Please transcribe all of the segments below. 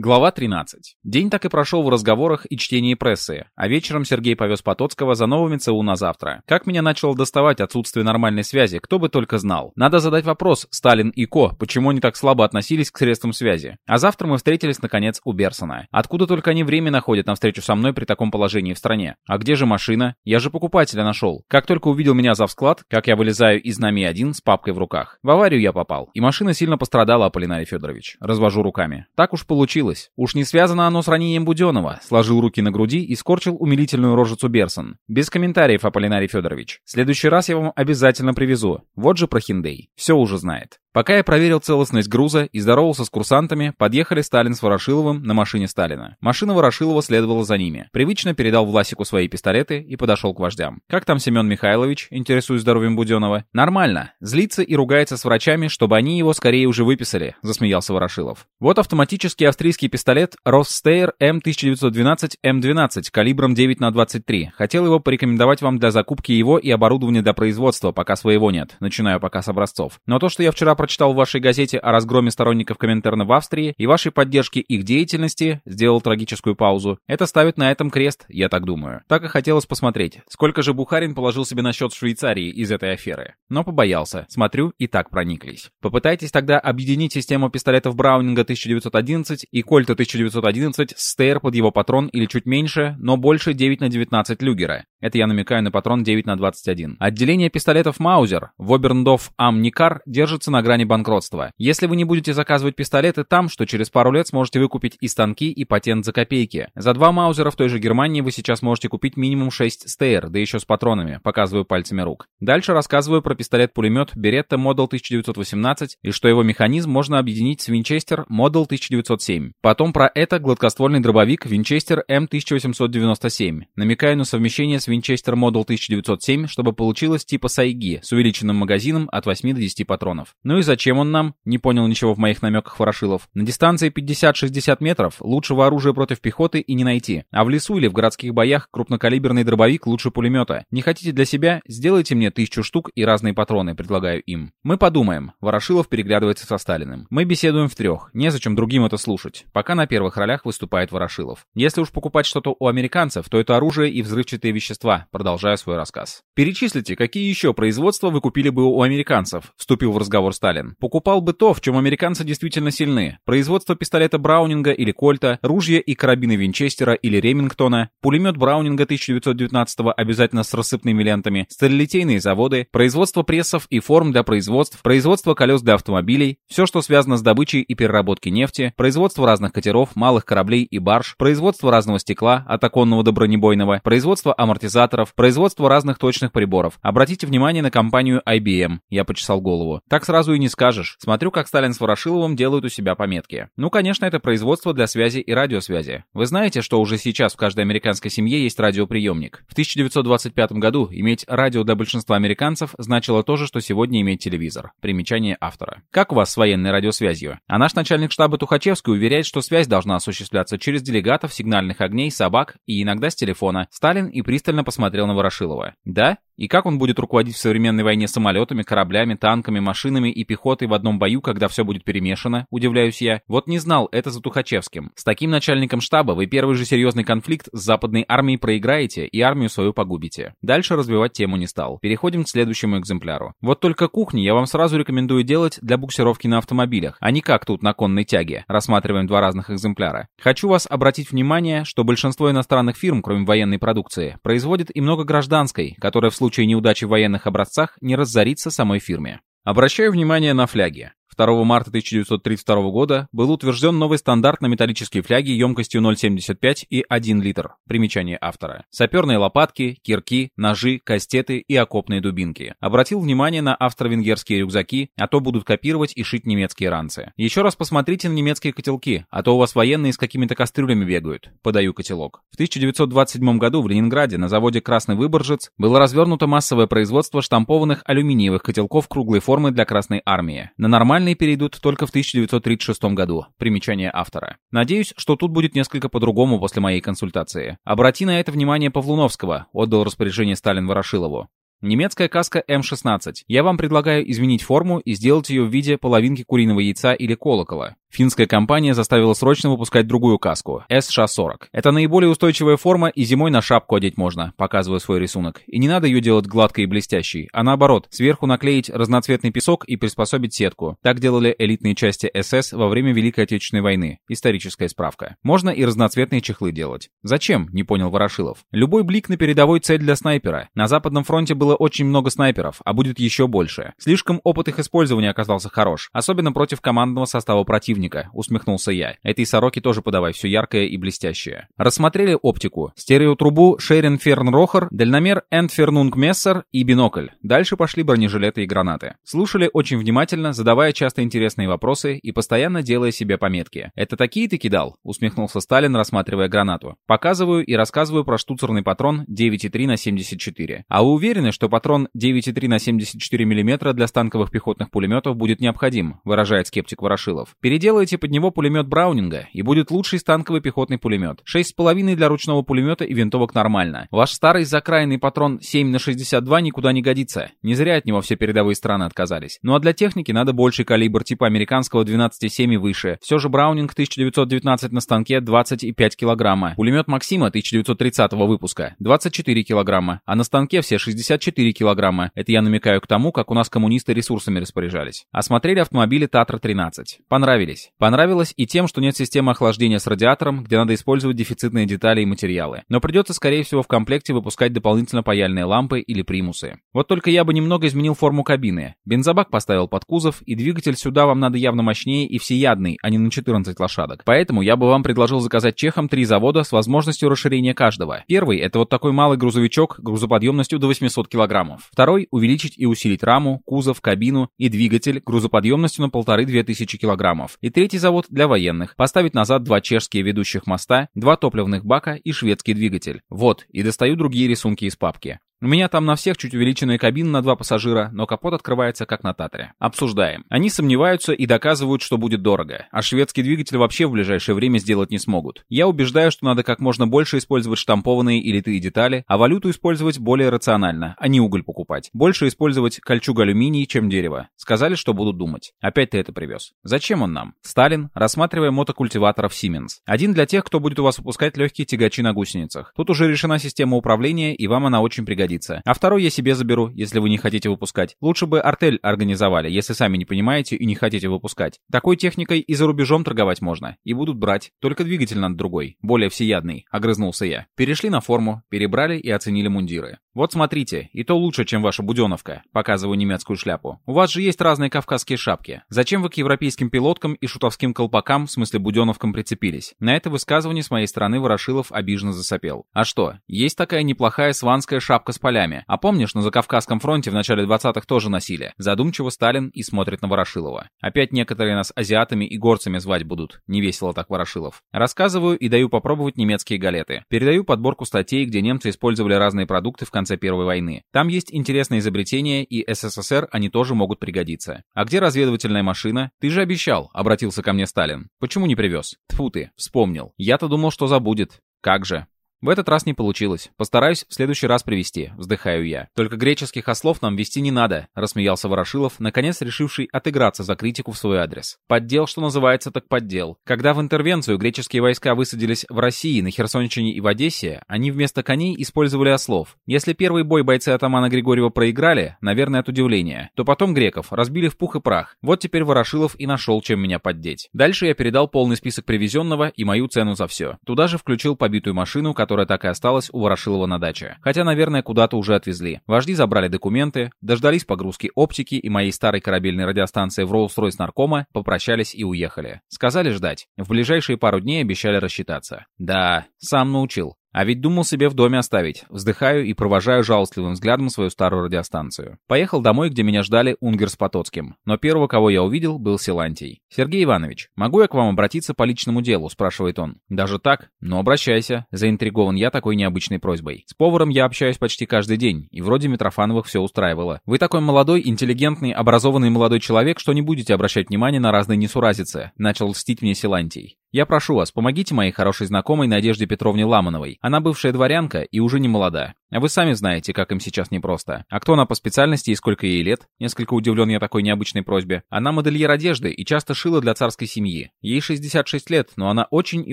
Глава 13. День так и прошел в разговорах и чтении прессы, а вечером Сергей повез Потоцкого за новыми ЦУ на завтра. Как меня начало доставать отсутствие нормальной связи, кто бы только знал. Надо задать вопрос, Сталин и Ко, почему они так слабо относились к средствам связи. А завтра мы встретились, наконец, у Берсона. Откуда только они время находят на встречу со мной при таком положении в стране? А где же машина? Я же покупателя нашел. Как только увидел меня за склад, как я вылезаю из нами один с папкой в руках. В аварию я попал. И машина сильно пострадала, Аполлинарий Федорович. Развожу руками. Так уж получилось случилось. Уж не связано оно с ранением Буденова. Сложил руки на груди и скорчил умилительную рожицу Берсон. Без комментариев, Аполлинарий Федорович. В следующий раз я вам обязательно привезу. Вот же про Хиндей. Все уже знает. Пока я проверил целостность груза и здоровался с курсантами, подъехали Сталин с Ворошиловым на машине Сталина. Машина Ворошилова следовала за ними. Привычно передал Власику свои пистолеты и подошел к вождям. «Как там Семен Михайлович?» — интересуюсь здоровьем Буденова. «Нормально. Злится и ругается с врачами, чтобы они его скорее уже выписали», — засмеялся Ворошилов. Вот автоматический австрийский пистолет Росстейр М1912М12 калибром 9 на 23. Хотел его порекомендовать вам для закупки его и оборудования для производства, пока своего нет. Начинаю пока с образцов. Но то, что я вчера прочитал в вашей газете о разгроме сторонников Коминтерна в Австрии и вашей поддержке их деятельности, сделал трагическую паузу, это ставит на этом крест, я так думаю. Так и хотелось посмотреть, сколько же Бухарин положил себе на счет Швейцарии из этой аферы. Но побоялся. Смотрю, и так прониклись. Попытайтесь тогда объединить систему пистолетов Браунинга 1911 и Кольта 1911 с СТР под его патрон или чуть меньше, но больше 9 на 19 Люгера. Это я намекаю на патрон 9 на 21. Отделение пистолетов Маузер в Оберндорф Амникар держится на грани банкротства. Если вы не будете заказывать пистолеты там, что через пару лет сможете выкупить и станки, и патент за копейки. За два Маузера в той же Германии вы сейчас можете купить минимум 6 СТР, да еще с патронами, показываю пальцами рук. Дальше рассказываю про пистолет-пулемет Беретта Model 1918 и что его механизм можно объединить с Винчестер Model 1907. Потом про это гладкоствольный дробовик Винчестер М1897. Намекаю на совмещение с Winchester Model 1907, чтобы получилось типа Сайги с увеличенным магазином от 8 до 10 патронов. Ну и зачем он нам? Не понял ничего в моих намеках Ворошилов. На дистанции 50-60 метров лучшего оружия против пехоты и не найти. А в лесу или в городских боях крупнокалиберный дробовик лучше пулемета. Не хотите для себя? Сделайте мне тысячу штук и разные патроны, предлагаю им. Мы подумаем. Ворошилов переглядывается со Сталиным. Мы беседуем в трех. Незачем другим это слушать. Пока на первых ролях выступает Ворошилов. Если уж покупать что-то у американцев, то это оружие и взрывчатые вещества продолжая свой рассказ. Перечислите, какие еще производства вы купили бы у американцев, вступил в разговор Сталин. Покупал бы то, в чем американцы действительно сильны. Производство пистолета Браунинга или Кольта, ружья и карабины Винчестера или Ремингтона, пулемет Браунинга 1919 обязательно с рассыпными лентами, сталелитейные заводы, производство прессов и форм для производств, производство колес для автомобилей, все, что связано с добычей и переработкой нефти, производство разных катеров, малых кораблей и барж, производство разного стекла, от оконного до бронебойного, производство амортизаторов, производство разных точных приборов. Обратите внимание на компанию IBM. Я почесал голову. Так сразу и не скажешь. Смотрю, как Сталин с Ворошиловым делают у себя пометки. Ну, конечно, это производство для связи и радиосвязи. Вы знаете, что уже сейчас в каждой американской семье есть радиоприемник. В 1925 году иметь радио для большинства американцев значило то же, что сегодня иметь телевизор. Примечание автора. Как у вас с военной радиосвязью? А наш начальник штаба Тухачевский уверяет, что связь должна осуществляться через делегатов, сигнальных огней, собак и иногда с телефона. Сталин и пристально посмотрел на Ворошилова. «Да? И как он будет руководить в современной войне самолетами, кораблями, танками, машинами и пехотой в одном бою, когда все будет перемешано, удивляюсь я. Вот не знал, это за Тухачевским. С таким начальником штаба вы первый же серьезный конфликт с западной армией проиграете и армию свою погубите. Дальше развивать тему не стал. Переходим к следующему экземпляру. Вот только кухни я вам сразу рекомендую делать для буксировки на автомобилях, а не как тут на конной тяге. Рассматриваем два разных экземпляра. Хочу вас обратить внимание, что большинство иностранных фирм, кроме военной продукции, производит и много гражданской, которая в случае случае неудачи в военных образцах не разориться самой фирме. Обращаю внимание на фляги. 2 марта 1932 года был утвержден новый стандарт на металлические фляги емкостью 0,75 и 1 литр. Примечание автора. Саперные лопатки, кирки, ножи, кастеты и окопные дубинки. Обратил внимание на австро-венгерские рюкзаки, а то будут копировать и шить немецкие ранцы. Еще раз посмотрите на немецкие котелки, а то у вас военные с какими-то кастрюлями бегают. Подаю котелок. В 1927 году в Ленинграде на заводе «Красный Выборжец» было развернуто массовое производство штампованных алюминиевых котелков круглой формы для Красной Армии. На нормальные Данные перейдут только в 1936 году. Примечание автора. Надеюсь, что тут будет несколько по-другому после моей консультации. Обрати на это внимание Павлуновского, отдал распоряжение Сталин Ворошилову. Немецкая каска М16. Я вам предлагаю изменить форму и сделать ее в виде половинки куриного яйца или колокола. Финская компания заставила срочно выпускать другую каску – SH-40. Это наиболее устойчивая форма, и зимой на шапку одеть можно, показываю свой рисунок. И не надо ее делать гладкой и блестящей, а наоборот, сверху наклеить разноцветный песок и приспособить сетку. Так делали элитные части СС во время Великой Отечественной войны. Историческая справка. Можно и разноцветные чехлы делать. Зачем? Не понял Ворошилов. Любой блик на передовой цель для снайпера. На Западном фронте было очень много снайперов, а будет еще больше. Слишком опыт их использования оказался хорош, особенно против командного состава противника, усмехнулся я. Этой сороки тоже подавай все яркое и блестящее. Рассмотрели оптику. Стереотрубу Шерин Фернрохер, дальномер Энтфернунг Мессер и бинокль. Дальше пошли бронежилеты и гранаты. Слушали очень внимательно, задавая часто интересные вопросы и постоянно делая себе пометки. «Это такие ты кидал?» — усмехнулся Сталин, рассматривая гранату. Показываю и рассказываю про штуцерный патрон 9,3 на 74. А вы уверены, что патрон 9,3 на 74 мм для станковых пехотных пулеметов будет необходим, выражает скептик Ворошилов. Переделайте под него пулемет Браунинга, и будет лучший станковый пехотный пулемет. 6,5 для ручного пулемета и винтовок нормально. Ваш старый закрайный патрон 7 на 62 никуда не годится. Не зря от него все передовые страны отказались. Ну а для техники надо больший калибр типа американского 12,7 и выше. Все же Браунинг 1919 на станке 25 килограмма. Пулемет Максима 1930 выпуска 24 килограмма, а на станке все 64 килограмма. Это я намекаю к тому, как у нас коммунисты ресурсами распоряжались. Осмотрели автомобили Татра-13. Понравились. Понравилось и тем, что нет системы охлаждения с радиатором, где надо использовать дефицитные детали и материалы. Но придется, скорее всего, в комплекте выпускать дополнительно паяльные лампы или примусы. Вот только я бы немного изменил форму кабины. Бензобак поставил под кузов, и двигатель сюда вам надо явно мощнее и всеядный, а не на 14 лошадок. Поэтому я бы вам предложил заказать чехам три завода с возможностью расширения каждого. Первый — это вот такой малый грузовичок грузоподъемностью до 800 килограммов. Второй — увеличить и усилить раму, кузов, кабину и двигатель грузоподъемностью на 1500-2000 килограммов. Третий завод для военных. Поставить назад два чешские ведущих моста, два топливных бака и шведский двигатель. Вот, и достаю другие рисунки из папки. У меня там на всех чуть увеличенная кабина на два пассажира, но капот открывается как на Татре. Обсуждаем. Они сомневаются и доказывают, что будет дорого. А шведский двигатель вообще в ближайшее время сделать не смогут. Я убеждаю, что надо как можно больше использовать штампованные и литые детали, а валюту использовать более рационально, а не уголь покупать. Больше использовать кольчугу алюминий, чем дерево. Сказали, что будут думать. Опять ты это привез. Зачем он нам? Сталин, рассматривая мотокультиваторов Siemens. Один для тех, кто будет у вас выпускать легкие тягачи на гусеницах. Тут уже решена система управления, и вам она очень пригодится пригодится. А второй я себе заберу, если вы не хотите выпускать. Лучше бы артель организовали, если сами не понимаете и не хотите выпускать. Такой техникой и за рубежом торговать можно. И будут брать. Только двигатель надо другой. Более всеядный. Огрызнулся я. Перешли на форму, перебрали и оценили мундиры. Вот смотрите, и то лучше, чем ваша буденовка. Показываю немецкую шляпу. У вас же есть разные кавказские шапки. Зачем вы к европейским пилоткам и шутовским колпакам, в смысле буденовкам, прицепились? На это высказывание с моей стороны Ворошилов обиженно засопел. А что, есть такая неплохая сванская шапка с полями. А помнишь, на Закавказском фронте в начале 20-х тоже носили? Задумчиво Сталин и смотрит на Ворошилова. Опять некоторые нас азиатами и горцами звать будут. Невесело так Ворошилов. Рассказываю и даю попробовать немецкие галеты. Передаю подборку статей, где немцы использовали разные продукты в конце Первой войны. Там есть интересные изобретения, и СССР они тоже могут пригодиться. А где разведывательная машина? Ты же обещал, обратился ко мне Сталин. Почему не привез? Тфу ты, вспомнил. Я-то думал, что забудет. Как же. В этот раз не получилось. Постараюсь в следующий раз привести, вздыхаю я. Только греческих ослов нам вести не надо, рассмеялся Ворошилов, наконец решивший отыграться за критику в свой адрес. Поддел, что называется, так поддел. Когда в интервенцию греческие войска высадились в России, на Херсонщине и в Одессе, они вместо коней использовали ослов. Если первый бой бойцы атамана Григорьева проиграли, наверное, от удивления, то потом греков разбили в пух и прах. Вот теперь Ворошилов и нашел, чем меня поддеть. Дальше я передал полный список привезенного и мою цену за все. Туда же включил побитую машину, которая так и осталась у Ворошилова на даче. Хотя, наверное, куда-то уже отвезли. Вожди забрали документы, дождались погрузки оптики и моей старой корабельной радиостанции в Роллс-Ройс Наркома, попрощались и уехали. Сказали ждать. В ближайшие пару дней обещали рассчитаться. Да, сам научил. А ведь думал себе в доме оставить. Вздыхаю и провожаю жалостливым взглядом свою старую радиостанцию. Поехал домой, где меня ждали Унгер с Потоцким. Но первого, кого я увидел, был Силантий. «Сергей Иванович, могу я к вам обратиться по личному делу?» – спрашивает он. «Даже так? Ну, обращайся». Заинтригован я такой необычной просьбой. С поваром я общаюсь почти каждый день, и вроде Митрофановых все устраивало. Вы такой молодой, интеллигентный, образованный молодой человек, что не будете обращать внимание на разные несуразицы. Начал льстить мне Силантий. Я прошу вас, помогите моей хорошей знакомой Надежде Петровне Ламановой. Она бывшая дворянка и уже не молода. А вы сами знаете, как им сейчас непросто. А кто она по специальности и сколько ей лет? Несколько удивлен я такой необычной просьбе. Она модельер одежды и часто шила для царской семьи. Ей 66 лет, но она очень и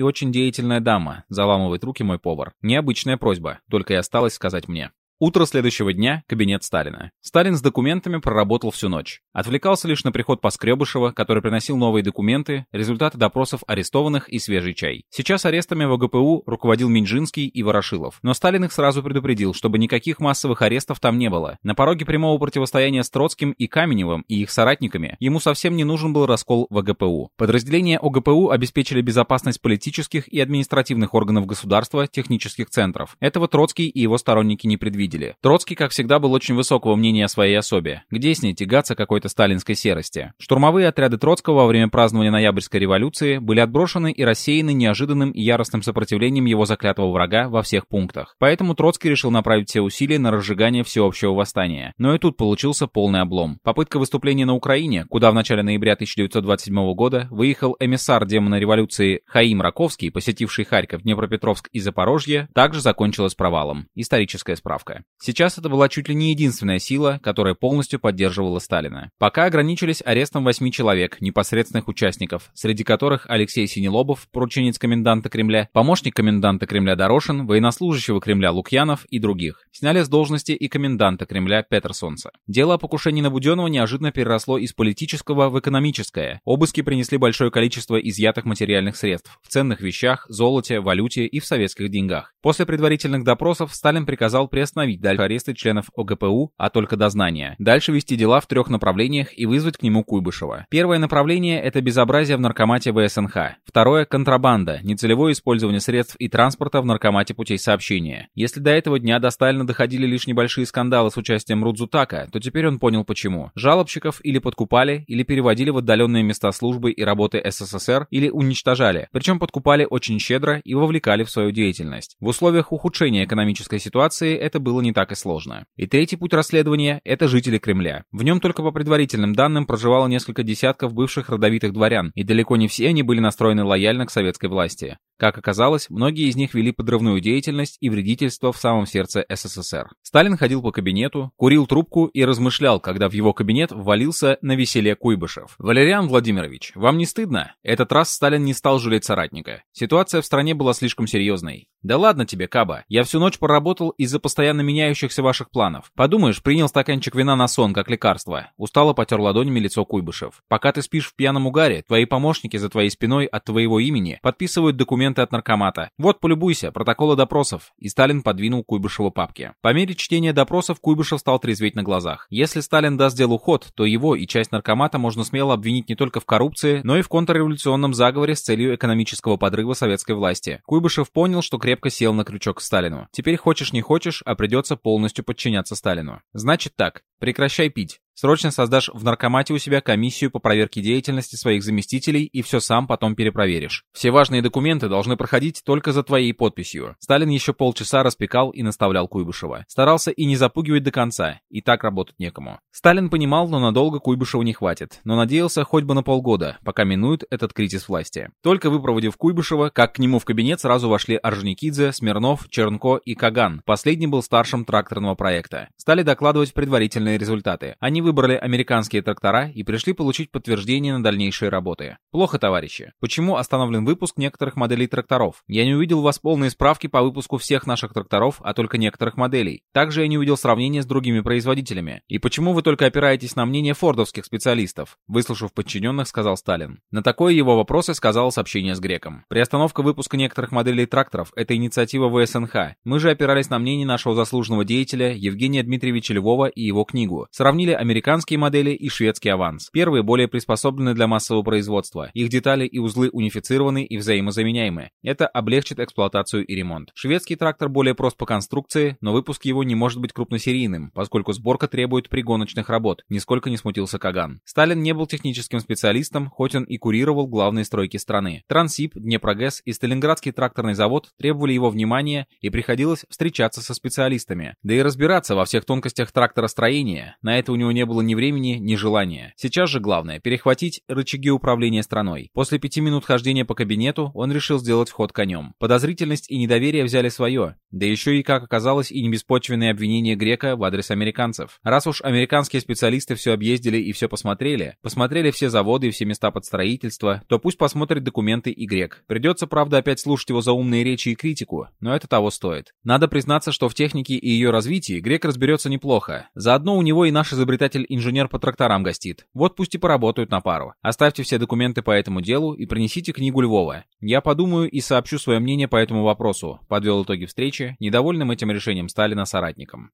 очень деятельная дама. Заламывает руки мой повар. Необычная просьба, только и осталось сказать мне. Утро следующего дня – кабинет Сталина. Сталин с документами проработал всю ночь. Отвлекался лишь на приход Поскребышева, который приносил новые документы, результаты допросов арестованных и свежий чай. Сейчас арестами в ОГПУ руководил Минжинский и Ворошилов. Но Сталин их сразу предупредил, чтобы никаких массовых арестов там не было. На пороге прямого противостояния с Троцким и Каменевым и их соратниками ему совсем не нужен был раскол в ОГПУ. Подразделения ОГПУ обеспечили безопасность политических и административных органов государства, технических центров. Этого Троцкий и его сторонники не предвидели видели. Троцкий, как всегда, был очень высокого мнения о своей особе. Где с ней тягаться какой-то сталинской серости? Штурмовые отряды Троцкого во время празднования Ноябрьской революции были отброшены и рассеяны неожиданным и яростным сопротивлением его заклятого врага во всех пунктах. Поэтому Троцкий решил направить все усилия на разжигание всеобщего восстания. Но и тут получился полный облом. Попытка выступления на Украине, куда в начале ноября 1927 года выехал эмиссар демона революции Хаим Раковский, посетивший Харьков, Днепропетровск и Запорожье, также закончилась провалом. Историческая справка. Сейчас это была чуть ли не единственная сила, которая полностью поддерживала Сталина. Пока ограничились арестом восьми человек, непосредственных участников, среди которых Алексей Синелобов, порученец коменданта Кремля, помощник коменданта Кремля Дорошин, военнослужащего Кремля Лукьянов и других. Сняли с должности и коменданта Кремля Петерсонса. Дело о покушении на Буденного неожиданно переросло из политического в экономическое. Обыски принесли большое количество изъятых материальных средств в ценных вещах, золоте, валюте и в советских деньгах. После предварительных допросов Сталин приказал приостановить остановить дальше аресты членов ОГПУ, а только дознания. Дальше вести дела в трех направлениях и вызвать к нему Куйбышева. Первое направление – это безобразие в наркомате ВСНХ. Второе – контрабанда, нецелевое использование средств и транспорта в наркомате путей сообщения. Если до этого дня до Сталина доходили лишь небольшие скандалы с участием Рудзутака, то теперь он понял почему. Жалобщиков или подкупали, или переводили в отдаленные места службы и работы СССР, или уничтожали. Причем подкупали очень щедро и вовлекали в свою деятельность. В условиях ухудшения экономической ситуации это было было не так и сложно. И третий путь расследования – это жители Кремля. В нем только по предварительным данным проживало несколько десятков бывших родовитых дворян, и далеко не все они были настроены лояльно к советской власти. Как оказалось, многие из них вели подрывную деятельность и вредительство в самом сердце СССР. Сталин ходил по кабинету, курил трубку и размышлял, когда в его кабинет ввалился на веселье Куйбышев. «Валериан Владимирович, вам не стыдно? Этот раз Сталин не стал жалеть соратника. Ситуация в стране была слишком серьезной. Да ладно тебе, Каба. Я всю ночь проработал из-за постоянно меняющихся ваших планов. Подумаешь, принял стаканчик вина на сон, как лекарство. Устало потер ладонями лицо Куйбышев. Пока ты спишь в пьяном угаре, твои помощники за твоей спиной от твоего имени подписывают документы от наркомата. Вот, полюбуйся, протоколы допросов. И Сталин подвинул Куйбышеву папки. По мере чтения допросов Куйбышев стал трезветь на глазах. Если Сталин даст делу ход, то его и часть наркомата можно смело обвинить не только в коррупции, но и в контрреволюционном заговоре с целью экономического подрыва советской власти. Куйбышев понял, что крепко сел на крючок к Сталину. Теперь хочешь не хочешь, а придется полностью подчиняться Сталину. Значит так, прекращай пить. Срочно создашь в наркомате у себя комиссию по проверке деятельности своих заместителей и все сам потом перепроверишь. Все важные документы должны проходить только за твоей подписью. Сталин еще полчаса распекал и наставлял Куйбышева. Старался и не запугивать до конца, и так работать некому. Сталин понимал, но надолго Куйбышева не хватит, но надеялся хоть бы на полгода, пока минует этот кризис власти. Только выпроводив Куйбышева, как к нему в кабинет сразу вошли Орджоникидзе, Смирнов, Чернко и Каган. Последний был старшим тракторного проекта. Стали докладывать предварительные результаты. Они выбрали американские трактора и пришли получить подтверждение на дальнейшие работы. Плохо, товарищи. Почему остановлен выпуск некоторых моделей тракторов? Я не увидел у вас полные справки по выпуску всех наших тракторов, а только некоторых моделей. Также я не увидел сравнения с другими производителями. И почему вы только опираетесь на мнение фордовских специалистов? Выслушав подчиненных, сказал Сталин. На такое его вопросы сказал сообщение с греком. Приостановка выпуска некоторых моделей тракторов – это инициатива ВСНХ. Мы же опирались на мнение нашего заслуженного деятеля Евгения Дмитриевича Львова и его книгу. Сравнили американские японские модели и шведский аванс. Первые более приспособлены для массового производства. Их детали и узлы унифицированы и взаимозаменяемы. Это облегчит эксплуатацию и ремонт. Шведский трактор более прост по конструкции, но выпуск его не может быть крупносерийным, поскольку сборка требует пригоночных работ. Нисколько не смутился Каган. Сталин не был техническим специалистом, хоть он и курировал главные стройки страны. Трансип, Днепрогэс и Сталинградский тракторный завод требовали его внимания и приходилось встречаться со специалистами. Да и разбираться во всех тонкостях тракторостроения. На это у него не было ни времени, ни желания. Сейчас же главное — перехватить рычаги управления страной. После пяти минут хождения по кабинету он решил сделать вход конем. Подозрительность и недоверие взяли свое. Да еще и, как оказалось, и небеспочвенные обвинения Грека в адрес американцев. Раз уж американские специалисты все объездили и все посмотрели, посмотрели все заводы и все места под строительство, то пусть посмотрит документы и Грек. Придется, правда, опять слушать его заумные речи и критику, но это того стоит. Надо признаться, что в технике и ее развитии Грек разберется неплохо. Заодно у него и наш изобретатель-инженер по тракторам гостит. Вот пусть и поработают на пару. Оставьте все документы по этому делу и принесите книгу Львова. Я подумаю и сообщу свое мнение по этому вопросу, подвел итоги встречи, недовольным этим решением Сталина соратникам.